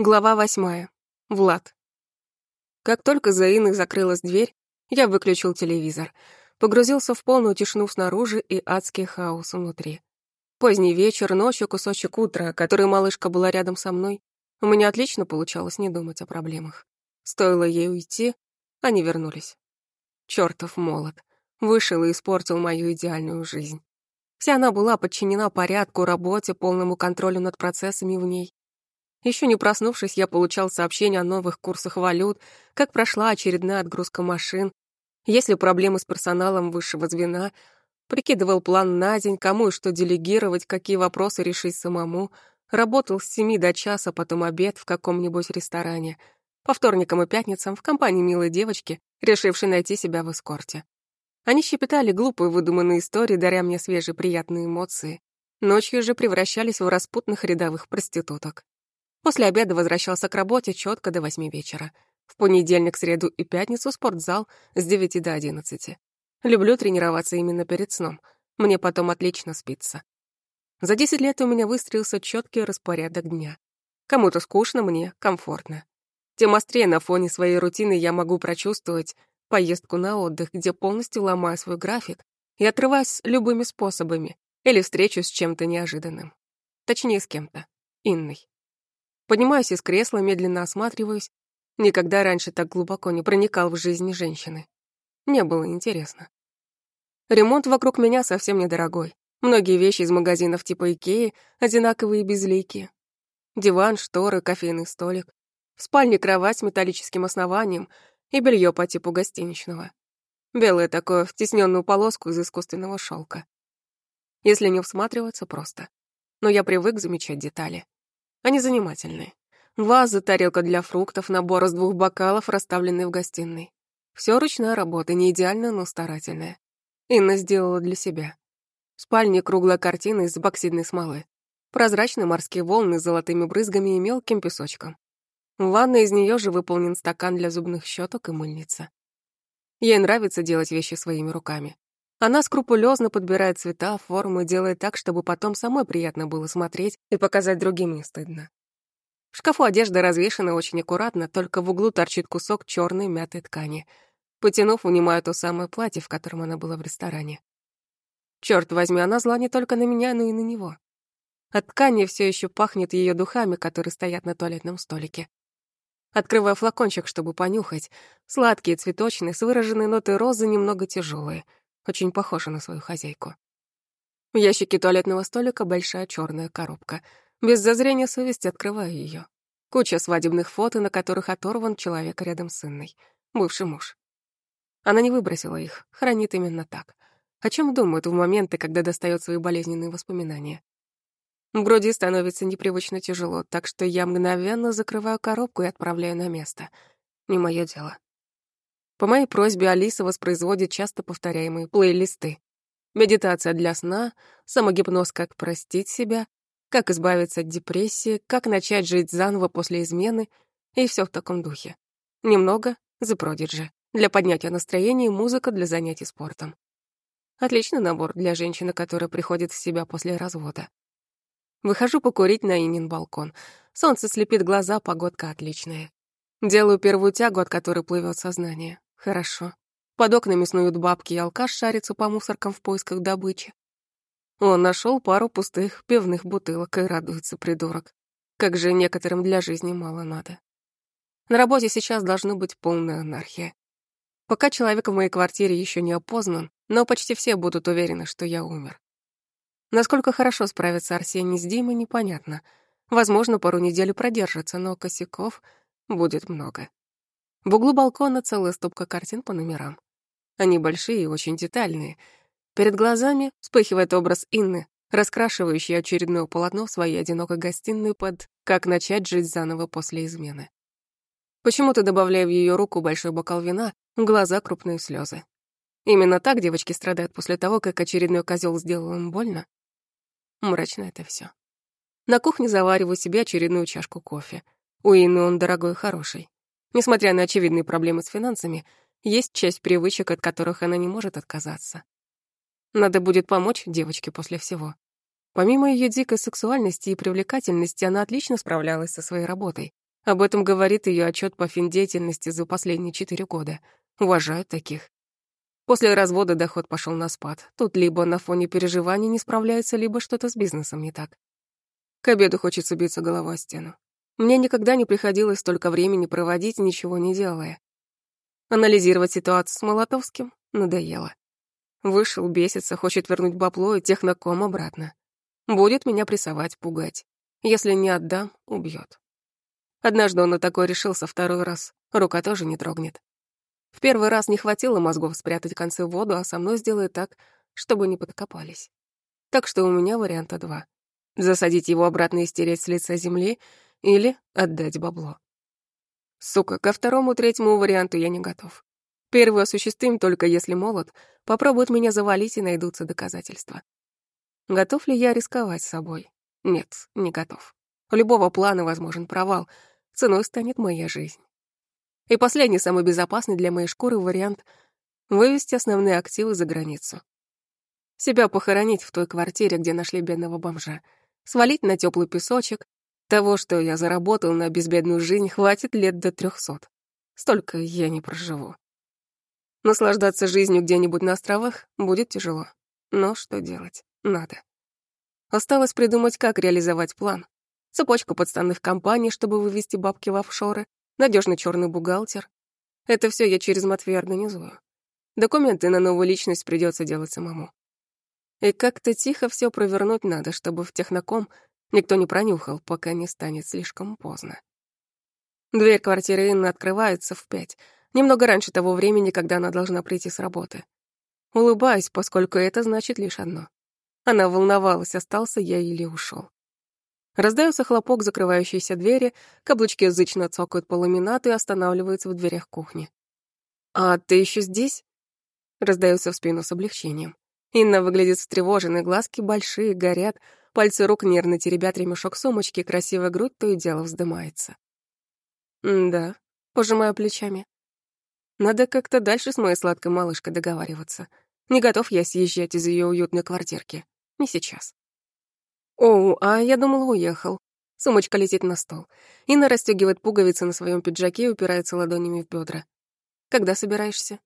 Глава восьмая. Влад. Как только за Инной закрылась дверь, я выключил телевизор, погрузился в полную тишину снаружи и адский хаос внутри. Поздний вечер, ночью кусочек утра, который малышка была рядом со мной, у меня отлично получалось не думать о проблемах. Стоило ей уйти, они вернулись. Чёртов молот. Вышел и испортил мою идеальную жизнь. Вся она была подчинена порядку, работе, полному контролю над процессами в ней. Еще не проснувшись, я получал сообщения о новых курсах валют, как прошла очередная отгрузка машин, есть ли проблемы с персоналом высшего звена, прикидывал план на день, кому и что делегировать, какие вопросы решить самому, работал с семи до часа, потом обед в каком-нибудь ресторане, по вторникам и пятницам в компании милой девочки, решившей найти себя в эскорте. Они щепетали глупые выдуманные истории, даря мне свежие приятные эмоции. Ночью же превращались в распутных рядовых проституток. После обеда возвращался к работе четко до восьми вечера. В понедельник, среду и пятницу спортзал с девяти до одиннадцати. Люблю тренироваться именно перед сном. Мне потом отлично спится. За десять лет у меня выстроился четкий распорядок дня. Кому-то скучно, мне комфортно. Тем острее на фоне своей рутины я могу прочувствовать поездку на отдых, где полностью ломаю свой график и отрываюсь любыми способами или встречу с чем-то неожиданным. Точнее, с кем-то. Инной. Поднимаюсь из кресла, медленно осматриваюсь. Никогда раньше так глубоко не проникал в жизнь женщины. Мне было интересно. Ремонт вокруг меня совсем недорогой. Многие вещи из магазинов типа Икеи одинаковые и безликие. Диван, шторы, кофейный столик. В спальне кровать с металлическим основанием и белье по типу гостиничного. Белое такое, в тесненную полоску из искусственного шелка. Если не всматриваться, просто. Но я привык замечать детали. Они занимательные. Ваза, тарелка для фруктов, набор из двух бокалов, расставленный в гостиной. Все ручная работа, не идеальная, но старательная. Инна сделала для себя. В спальне круглая картина из боксидной смолы. Прозрачные морские волны с золотыми брызгами и мелким песочком. В ванной из нее же выполнен стакан для зубных щеток и мыльница. Ей нравится делать вещи своими руками. Она скрупулезно подбирает цвета, формы, делает так, чтобы потом самой приятно было смотреть и показать другим не стыдно. В шкафу одежда развешена очень аккуратно, только в углу торчит кусок черной мятой ткани. Потянув, унимаю то самое платье, в котором она была в ресторане. Черт возьми, она зла не только на меня, но и на него. От ткани все еще пахнет ее духами, которые стоят на туалетном столике. Открываю флакончик, чтобы понюхать. Сладкие, цветочные, с выраженной нотой розы, немного тяжелые — очень похожа на свою хозяйку. В ящике туалетного столика большая черная коробка. Без зазрения совести открываю ее. Куча свадебных фото, на которых оторван человек рядом с Инной. Бывший муж. Она не выбросила их, хранит именно так. О чем думает в моменты, когда достает свои болезненные воспоминания? В груди становится непривычно тяжело, так что я мгновенно закрываю коробку и отправляю на место. Не мое дело. По моей просьбе Алиса воспроизводит часто повторяемые плейлисты. Медитация для сна, самогипноз «Как простить себя», «Как избавиться от депрессии», «Как начать жить заново после измены» и все в таком духе. Немного The Prodigy. Для поднятия настроения музыка для занятий спортом. Отличный набор для женщины, которая приходит в себя после развода. Выхожу покурить на Инин балкон. Солнце слепит глаза, погодка отличная. Делаю первую тягу, от которой плывет сознание. Хорошо. Под окнами снуют бабки, и алкаш шарится по мусоркам в поисках добычи. Он нашел пару пустых пивных бутылок и радуется, придурок. Как же некоторым для жизни мало надо. На работе сейчас должна быть полная анархия. Пока человек в моей квартире еще не опознан, но почти все будут уверены, что я умер. Насколько хорошо справится Арсений с Димой, непонятно. Возможно, пару недель продержится, но косяков будет много. В углу балкона целая стопка картин по номерам. Они большие и очень детальные. Перед глазами вспыхивает образ Инны, раскрашивающий очередное полотно в своей одинокой гостиной под «Как начать жить заново после измены». Почему-то добавляя в ее руку большой бокал вина, глаза крупные слезы. Именно так девочки страдают после того, как очередной козел сделал им больно. Мрачно это все. На кухне завариваю себе очередную чашку кофе. У Инны он дорогой и хороший. Несмотря на очевидные проблемы с финансами, есть часть привычек, от которых она не может отказаться. Надо будет помочь девочке после всего. Помимо ее дикой сексуальности и привлекательности, она отлично справлялась со своей работой. Об этом говорит ее отчет по финдеятельности за последние четыре года. Уважаю таких. После развода доход пошел на спад. Тут либо на фоне переживаний не справляется, либо что-то с бизнесом не так. К обеду хочется биться головой о стену. Мне никогда не приходилось столько времени проводить, ничего не делая. Анализировать ситуацию с Молотовским надоело. Вышел, бесится, хочет вернуть бабло и техноком обратно. Будет меня прессовать, пугать. Если не отдам, убьет. Однажды он на такой решился второй раз. Рука тоже не дрогнет. В первый раз не хватило мозгов спрятать концы в воду, а со мной сделает так, чтобы не подкопались. Так что у меня варианта два. Засадить его обратно и стереть с лица земли или отдать бабло. Сука, ко второму-третьему варианту я не готов. Первый осуществим только если молод, попробуют меня завалить и найдутся доказательства. Готов ли я рисковать собой? Нет, не готов. У любого плана возможен провал, ценой станет моя жизнь. И последний, самый безопасный для моей шкуры вариант — вывести основные активы за границу. Себя похоронить в той квартире, где нашли бедного бомжа, свалить на теплый песочек. Того, что я заработал на безбедную жизнь, хватит лет до трехсот. Столько я не проживу. Наслаждаться жизнью где-нибудь на островах будет тяжело. Но что делать? Надо. Осталось придумать, как реализовать план. Цепочка подставных компаний, чтобы вывести бабки в офшоры, надежный черный бухгалтер. Это все я через Матвея организую. Документы на новую личность придется делать самому. И как-то тихо все провернуть надо, чтобы в техноком никто не пронюхал, пока не станет слишком поздно. Дверь квартиры Инны открывается в пять, немного раньше того времени, когда она должна прийти с работы. Улыбаюсь, поскольку это значит лишь одно. Она волновалась, остался я или ушел. Раздается хлопок закрывающейся двери, каблучки язычно цокают по ламинату и останавливаются в дверях кухни. «А ты еще здесь?» Раздается в спину с облегчением. Инна выглядит встревоженной, глазки большие, горят, пальцы рук нервно теребят ремешок сумочки, красивая грудь то и дело вздымается. «Да», — пожимаю плечами. «Надо как-то дальше с моей сладкой малышкой договариваться. Не готов я съезжать из ее уютной квартирки. Не сейчас». «Оу, а я думала, уехал». Сумочка летит на стол. Инна расстегивает пуговицы на своем пиджаке и упирается ладонями в бедра. «Когда собираешься?»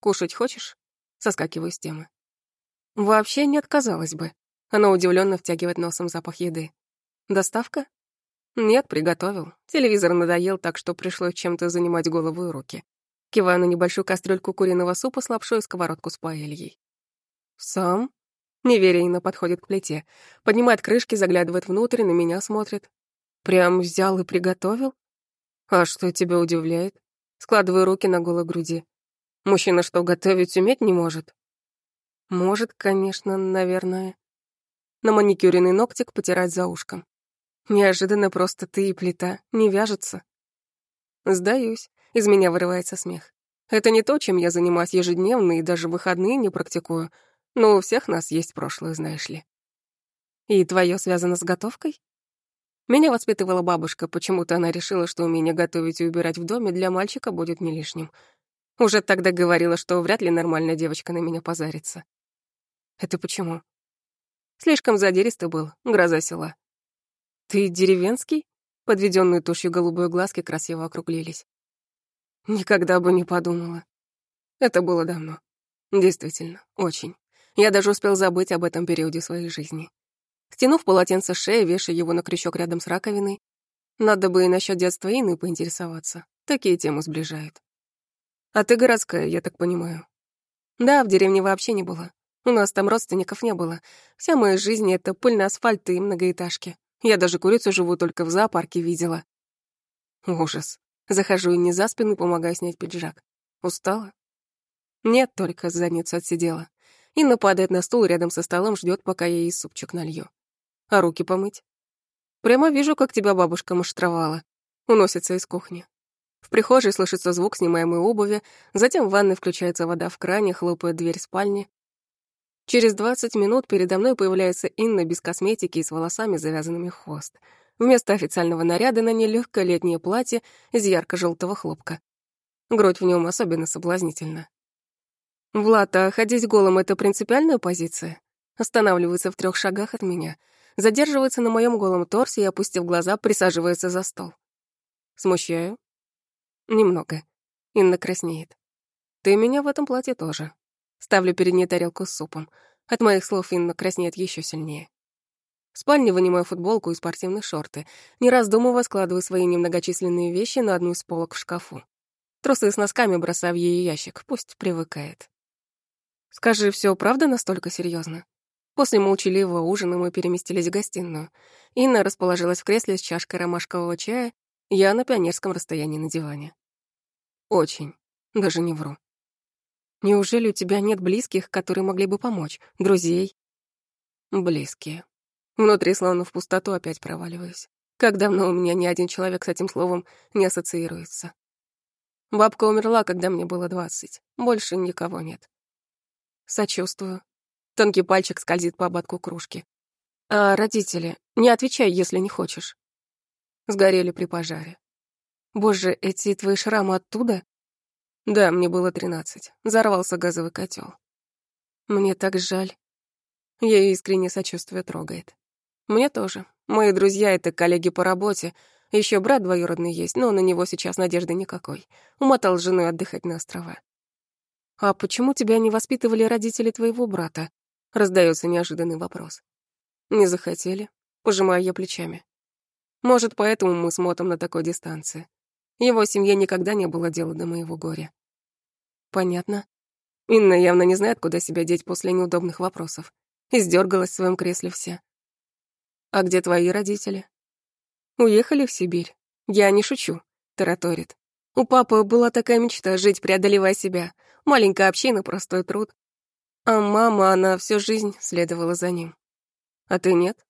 «Кушать хочешь?» Соскакиваю с темы. «Вообще не отказалась бы». Она удивленно втягивает носом запах еды. «Доставка?» «Нет, приготовил. Телевизор надоел, так что пришлось чем-то занимать голову и руки. Киваю на небольшую кастрюльку куриного супа с лапшой и сковородку с паэльей. «Сам?» Неверенно подходит к плите, поднимает крышки, заглядывает внутрь, на меня смотрит. Прям взял и приготовил? А что тебя удивляет? Складываю руки на голой груди. Мужчина что, готовить уметь не может? Может, конечно, наверное. На маникюренный ногтик потирать за ушком. Неожиданно просто ты и плита, не вяжется. Сдаюсь, из меня вырывается смех. Это не то, чем я занимаюсь ежедневно и даже выходные не практикую — но у всех нас есть прошлое, знаешь ли. И твое связано с готовкой? Меня воспитывала бабушка, почему-то она решила, что умение готовить и убирать в доме для мальчика будет не лишним. Уже тогда говорила, что вряд ли нормальная девочка на меня позарится. Это почему? Слишком задиристый был, гроза села. Ты деревенский? Подведенные тушью голубые глазки красиво округлились. Никогда бы не подумала. Это было давно. Действительно, очень. Я даже успел забыть об этом периоде своей жизни. Стянув полотенце с шеи, вешая его на крючок рядом с раковиной, надо бы и насчет детства Инны поинтересоваться. Такие темы сближают. А ты городская, я так понимаю. Да, в деревне вообще не было. У нас там родственников не было. Вся моя жизнь — это пыльный асфальт и многоэтажки. Я даже курицу живу только в зоопарке видела. Ужас. Захожу и не за спину помогаю снять пиджак. Устала? Нет, только задницу отсидела. Инна падает на стул рядом со столом, ждет, пока я ей супчик налью. А руки помыть? Прямо вижу, как тебя бабушка муштровала. Уносится из кухни. В прихожей слышится звук снимаемой обуви, затем в ванной включается вода в кране, хлопает дверь спальни. Через 20 минут передо мной появляется Инна без косметики и с волосами, завязанными хвост. Вместо официального наряда на ней легкое летнее платье из ярко желтого хлопка. Грудь в нем особенно соблазнительна. Влад, а ходить голым — это принципиальная позиция? Останавливается в трех шагах от меня, задерживается на моем голом торсе и, опустив глаза, присаживается за стол. Смущаю? Немного. Инна краснеет. Ты меня в этом платье тоже. Ставлю перед ней тарелку с супом. От моих слов Инна краснеет еще сильнее. В спальне вынимаю футболку и спортивные шорты, не раздумывая складываю свои немногочисленные вещи на одну из полок в шкафу. Трусы с носками бросаю в ее ящик, пусть привыкает. Скажи, все правда настолько серьезно? После молчаливого ужина мы переместились в гостиную. Инна расположилась в кресле с чашкой ромашкового чая, я на пионерском расстоянии на диване. Очень. Даже не вру. Неужели у тебя нет близких, которые могли бы помочь? Друзей? Близкие. Внутри словно в пустоту опять проваливаюсь. Как давно у меня ни один человек с этим словом не ассоциируется. Бабка умерла, когда мне было двадцать. Больше никого нет. Сочувствую. Тонкий пальчик скользит по ободку кружки. А родители? Не отвечай, если не хочешь. Сгорели при пожаре. Боже, эти твои шрамы оттуда? Да, мне было тринадцать. Взорвался газовый котел. Мне так жаль. Ее искренне сочувствие трогает. Мне тоже. Мои друзья — это коллеги по работе. Еще брат двоюродный есть, но на него сейчас надежды никакой. Умотал с женой отдыхать на острова. «А почему тебя не воспитывали родители твоего брата?» — раздается неожиданный вопрос. «Не захотели?» — пожимаю я плечами. «Может, поэтому мы с Мотом на такой дистанции. Его семье никогда не было дела до моего горя. Понятно. Инна явно не знает, куда себя деть после неудобных вопросов. Издергалась в своем кресле вся. А где твои родители? Уехали в Сибирь. Я не шучу, тараторит. У папы была такая мечта жить, преодолевая себя. Маленькая община, простой труд. А мама, она всю жизнь следовала за ним. А ты нет?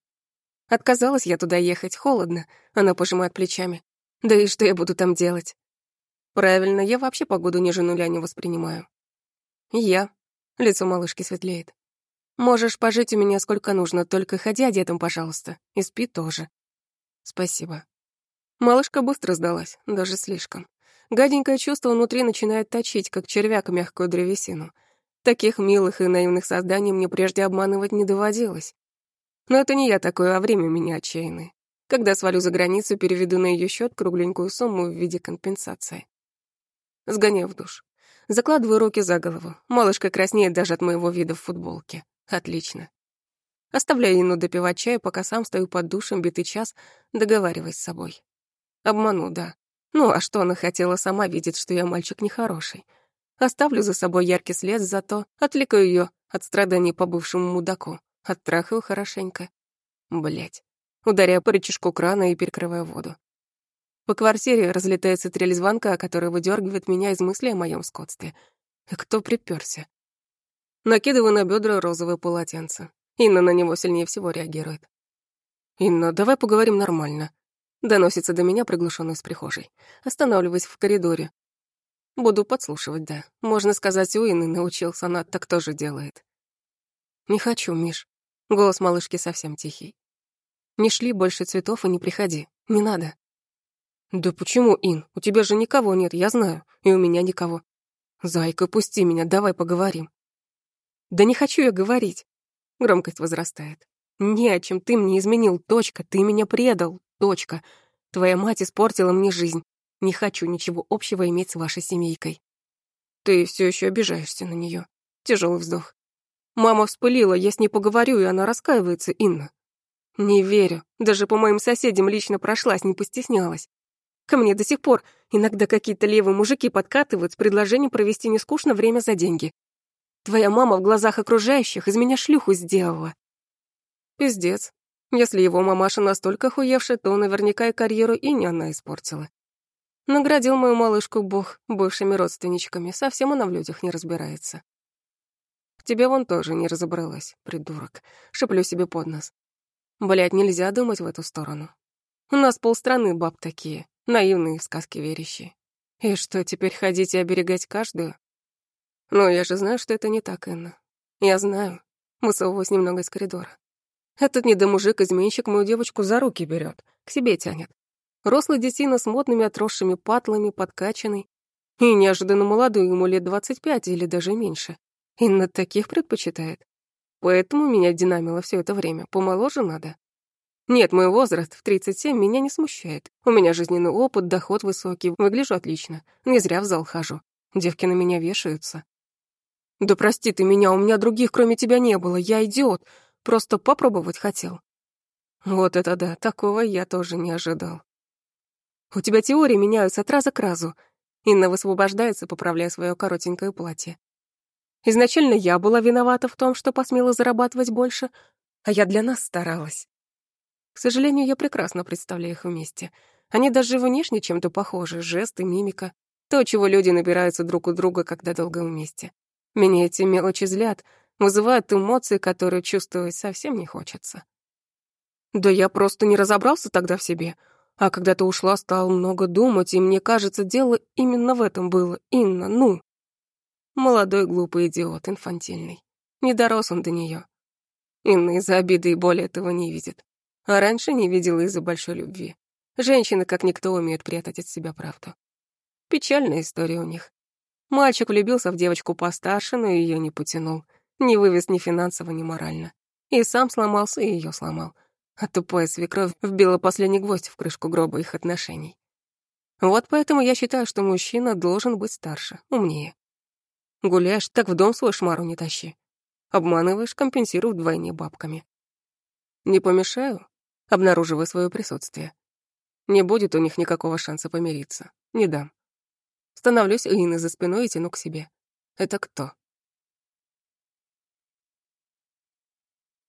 Отказалась я туда ехать, холодно. Она пожимает плечами. Да и что я буду там делать? Правильно, я вообще погоду ниже нуля не воспринимаю. Я. Лицо малышки светлеет. Можешь пожить у меня сколько нужно, только ходи одетым, пожалуйста. И спи тоже. Спасибо. Малышка быстро сдалась, даже слишком. Гаденькое чувство внутри начинает точить, как червяк мягкую древесину. Таких милых и наивных созданий мне прежде обманывать не доводилось. Но это не я такой, а время меня отчаянное. Когда свалю за границу, переведу на ее счет кругленькую сумму в виде компенсации. Сгоняю в душ. Закладываю руки за голову. Малышка краснеет даже от моего вида в футболке. Отлично. Оставляю Инну допивать чай, пока сам стою под душем битый час, договариваясь с собой. Обману, да. Ну, а что она хотела сама видеть, что я мальчик нехороший? Оставлю за собой яркий след, зато отвлекаю ее от страданий по бывшему мудаку. Оттрахаю хорошенько. Блять. Ударяю по рычажку крана и перекрываю воду. По квартире разлетается трель звонка, который выдергивает меня из мысли о моем скотстве. Кто приперся? Накидываю на бедра розовое полотенце. Инна на него сильнее всего реагирует. «Инна, давай поговорим нормально». Доносится до меня приглушённый из прихожей. Останавливаюсь в коридоре. Буду подслушивать, да. Можно сказать, у Инны научился, она так тоже делает. «Не хочу, Миш». Голос малышки совсем тихий. «Не шли больше цветов и не приходи. Не надо». «Да почему, Ин? У тебя же никого нет, я знаю. И у меня никого. Зайка, пусти меня, давай поговорим». «Да не хочу я говорить». Громкость возрастает. «Не о чем ты мне изменил, точка. Ты меня предал, точка. Твоя мать испортила мне жизнь. Не хочу ничего общего иметь с вашей семейкой». Ты все еще обижаешься на нее. Тяжелый вздох. Мама вспылила, я с ней поговорю, и она раскаивается, Инна. Не верю. Даже по моим соседям лично прошлась, не постеснялась. Ко мне до сих пор иногда какие-то левые мужики подкатывают с предложением провести нескучно время за деньги. Твоя мама в глазах окружающих из меня шлюху сделала. Пиздец. Если его мамаша настолько хуевшая, то наверняка и карьеру и не она испортила. Наградил мою малышку бог бывшими родственничками, совсем она в людях не разбирается. В тебе вон тоже не разобралась, придурок. Шеплю себе под нос. Блядь, нельзя думать в эту сторону. У нас полстраны баб такие наивные сказки верящие. И что, теперь ходить и оберегать каждую? Но я же знаю, что это не так, Энна. Я знаю. Высовываюсь немного из коридора. Этот недомужик-изменщик мою девочку за руки берет, к себе тянет. Рослый детина с модными отросшими патлами, подкачанный. И неожиданно молодую ему лет 25 или даже меньше. Инна таких предпочитает. Поэтому меня динамило все это время. Помоложе надо. Нет, мой возраст в 37 меня не смущает. У меня жизненный опыт, доход высокий, выгляжу отлично. Не зря в зал хожу. Девки на меня вешаются. Да прости ты меня, у меня других кроме тебя не было. Я идиот. Просто попробовать хотел. Вот это да, такого я тоже не ожидал. У тебя теории меняются от раза к разу. Инна высвобождается, поправляя свое коротенькое платье. Изначально я была виновата в том, что посмела зарабатывать больше, а я для нас старалась. К сожалению, я прекрасно представляю их вместе. Они даже внешне чем-то похожи, жесты, мимика. То, чего люди набираются друг у друга, когда долго вместе. Меня эти мелочи злят, вызывают эмоции, которые чувствовать совсем не хочется. Да я просто не разобрался тогда в себе. А когда ты ушла, стал много думать, и мне кажется, дело именно в этом было. Инна, ну. Молодой глупый идиот, инфантильный. Не дорос он до нее. Инна из-за обиды и боли этого не видит а раньше не видела из-за большой любви. Женщины, как никто, умеют прятать от себя правду. Печальная история у них. Мальчик влюбился в девочку постарше, но ее не потянул. Не вывез ни финансово, ни морально. И сам сломался, и ее сломал. А тупая свекровь вбила последний гвоздь в крышку гроба их отношений. Вот поэтому я считаю, что мужчина должен быть старше, умнее. Гуляешь, так в дом свой шмару не тащи. Обманываешь, компенсируй вдвойне бабками. Не помешаю? Обнаруживая свое присутствие. Не будет у них никакого шанса помириться. Не дам. Становлюсь у Инны за спиной и тяну к себе. Это кто?